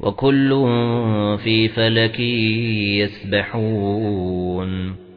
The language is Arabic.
وكل في فلك يسبحون.